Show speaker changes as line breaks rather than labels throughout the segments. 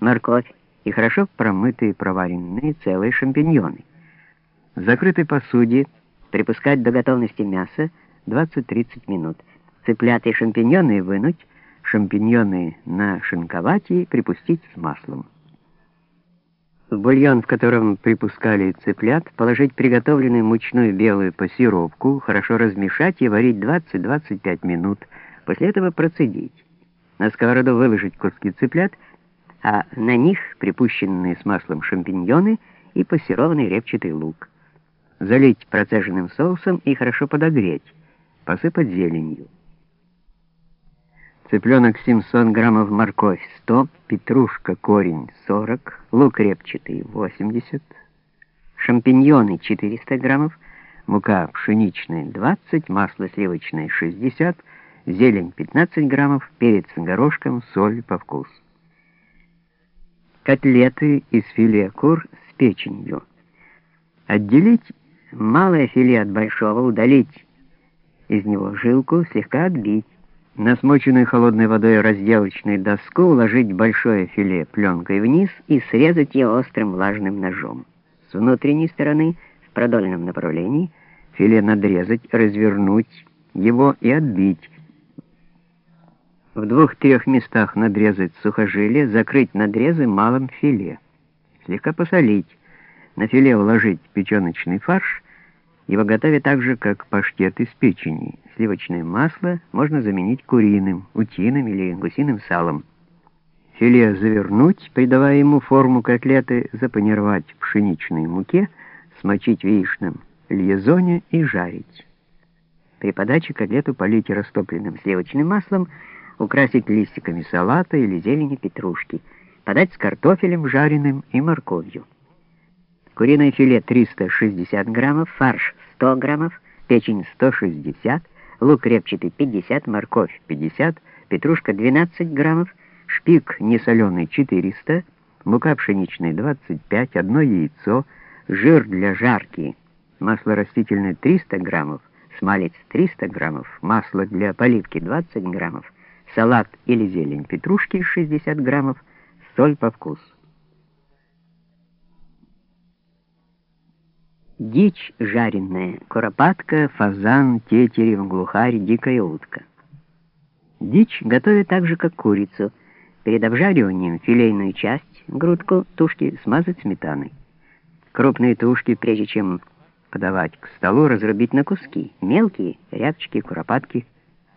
морковь и хорошо промытые проваренные целые шампиньоны. В закрытой посуде припускать до готовности мяса 20-30 минут. Цыплят и шампиньоны вынуть, шампиньоны нашинковать и припустить с маслом. В бульон, в котором припускали цыплят, положить приготовленную мучную белую пассировку, хорошо размешать и варить 20-25 минут. После этого процедить. На сковороду выложить куски цыплят, а на них припущенные с маслом шампиньоны и пассированный репчатый лук. Залить процеженным соусом и хорошо подогреть. Посыпать зеленью. Цыпленок 700 граммов, морковь 100, петрушка, корень 40, лук репчатый 80, шампиньоны 400 граммов, мука пшеничная 20, масло сливочное 60, зелень 15 граммов, перец горошком, соль по вкусу. Котлеты из филе кур с печенью. Отделить малое филе от большого, удалить из него жилку, слегка отбить. На смоченную холодной водой разделочную доску уложить большое филе пленкой вниз и срезать ее острым влажным ножом. С внутренней стороны, в продольном направлении, филе надрезать, развернуть его и отбить. В двух-трех местах надрезать сухожилие, закрыть надрезы малым филе. Слегка посолить. На филе уложить печеночный фарш, его готовят так же, как паштет из печени. Сливочное масло можно заменить куриным, утиным или гусиным салом. Филе завернуть, придавая ему форму котлеты, запанировать в пшеничной муке, смочить в яичном льезоне и жарить. При подаче котлету полить растопленным сливочным маслом, украсить листиками салата или зелени петрушки, подать с картофелем жареным и морковью. Куриное филе 360 граммов, фарш 100 граммов, печень 160, лук репчатый 50, морковь 50, петрушка 12 граммов, шпик несоленый 400, мука пшеничная 25, одно яйцо, жир для жарки, масло растительное 300 граммов, смалец 300 граммов, масло для поливки 20 граммов, салат или зелень петрушки 60 граммов, соль по вкусу. Дичь жареная, куропатка, фазан, тетерев, глухарь, дикая утка. Дичь готовят так же, как курицу. Перед обжариванием филейную часть, грудку, тушки смазать сметаной. Крупные тушки, прежде чем подавать к столу, разрубить на куски. Мелкие, рябчики, куропатки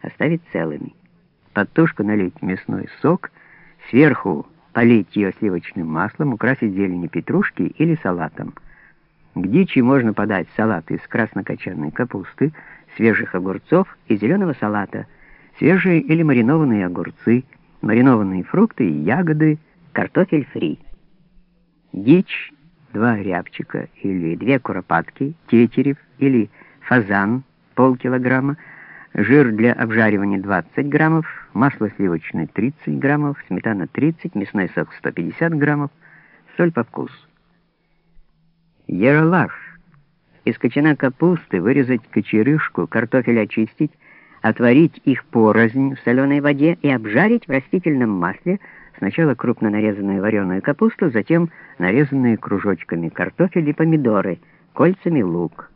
оставить целыми. Под тушку налить мясной сок, сверху полить ее сливочным маслом, украсить зеленью петрушки или салатом. К дичи можно подать салат из краснокочанной капусты, свежих огурцов и зеленого салата, свежие или маринованные огурцы, маринованные фрукты и ягоды, картофель фри. Дичь, два рябчика или две куропатки, тетерев или фазан, полкилограмма, жир для обжаривания 20 граммов, масло сливочное 30 граммов, сметана 30, мясной сок 150 граммов, соль по вкусу. Ералаш. Из кочана капусты вырезать кочерышку, картофель очистить, отварить их порознь в соленой воде и обжарить в растительном масле сначала крупно нарезанную вареную капусту, затем нарезанные кружочками картофель и помидоры, кольцами лук.